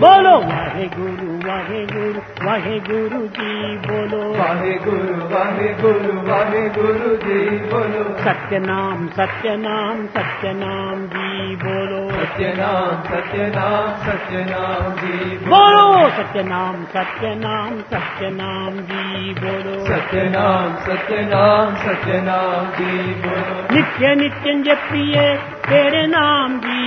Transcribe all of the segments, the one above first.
ਬੋਲੋ। ਵਾਹਿਗੁਰੂ ਵਾਹਿਗੁਰੂ ਵਾਹਿਗੁਰੂ ਜੀ ਬੋਲੋ। ਵਾਹਿਗੁਰੂ ਵਾਹਿਗੁਰੂ ਵਾਹਿਗੁਰੂ ਜੀ ਬੋਲੋ। ਸਤਨਾਮ ਸਤਨਾਮ ਸਤਨਾਮ ਜੀ ਬੋਲੋ। ਸਤਨਾਮ ਸਤਨਾਮ ਸਤਨਾਮ ਜੀ ਬੋਲੋ। ਸਤਨਾਮ ਸਤਨਾਮ ਸਤਨਾਮ ਜੀ ਬੋਲੋ। ਸਤਨਾਮ ਸਤਨਾਮ ਸਤਨਾਮ ਜੀ ਬੋਲੋ। ਨਿਤਯ ਨਿਤਯੰ ਜਪੀਏ ਤੇਰੇ ਨਾਮ ਜੀ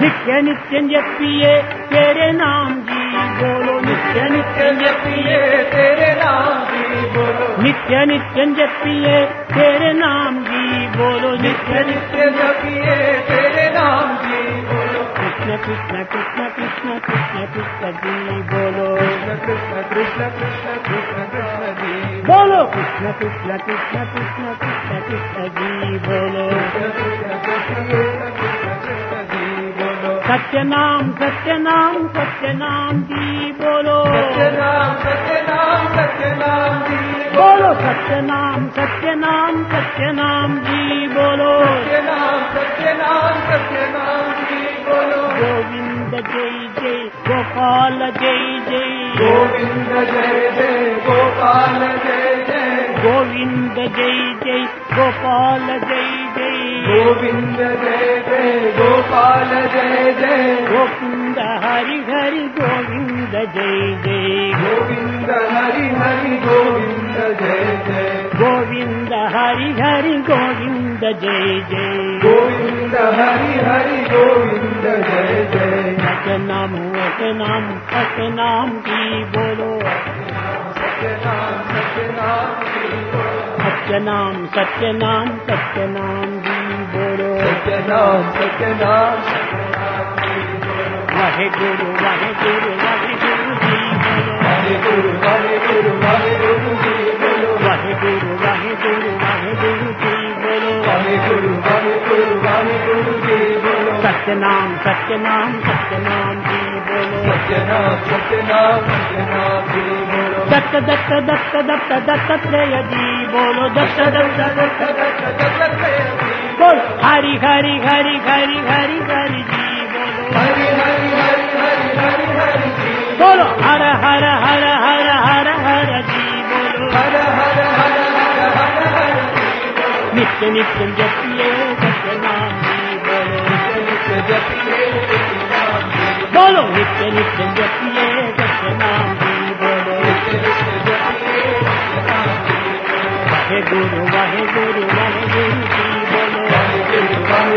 نتیہ نتیہ جپیے تیرے نام جی بولو نتیہ نتیہ جپیے تیرے نام جی بولو نتیہ نتیہ جپیے تیرے نام جی بولو نتیہ نتیہ جپیے تیرے نام جی بولو کشن کشن کشن کشن کشن جی بولو بولو کشن کشن کشن کشن کشن جی بولو سچے نام سچے نام سچے نام جی بولو سچے نام سچے نام سچے بولو سچے نام سچے نام سچے نام جی بولو سچے نام سچے نام سچے نام دی بولو گوند جی جی گوپال جی جی گووند جی جی گوپال جی جی گووند جی جی گوپال جی گوند جے جے گوپال جے جے۔ گوند ہری ہری گوند جے جے۔ گوند ہری ہری گوند جے جے۔ گوند ہری ہری گوند جے جے۔ گوند ہری ہری گوند جے جے۔ اک نام اک نام اک نام کی بولو۔ سک نام سک نام کی بولو۔ ستیہ نام ستیہ نام ستیہ نام جی بولو ستیہ نام ستیہ نام واہ گرو واہ گرو واہ گرو جی بولو واہ گرو واہ گرو واہ گرو جی بولو واہ گرو واہ گرو واہ گرو جی بولو واہ گرو واہ گرو واہ نام ستیہ نام ستیہ نام جی بولو ستیہ نام ستیہ نام ستیہ نام جی بولو دت دت دت دت دت تترے جی بولو دت دت دت دت دت بول ہری ہری ہری ہری ہری ہری جی بولو ہر ہر ہر ہر ہر ہر جی بولو ہر ہر ہر ہر ہر جی بولو نتیہ نتیہ جپیے بولو نتیہ نتیہ جپیے گرو واہ گرو واہ گرو کی بولو واہ گرو واہ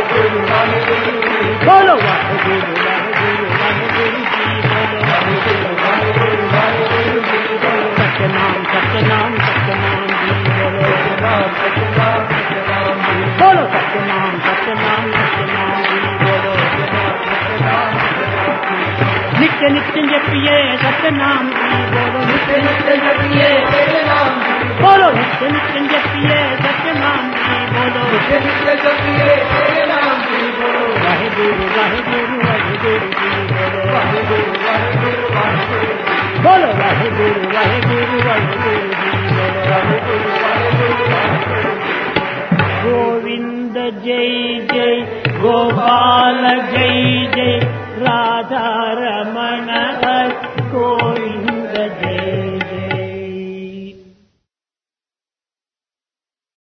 گرو واہ گرو کی بولو ستنام ستنام ستنام جی بولو بولو ستنام ستنام ستنام جی بولو نتیہ نتیہ جپیے ستنام جی بولو نتیہ Jai Jai Radha Ramana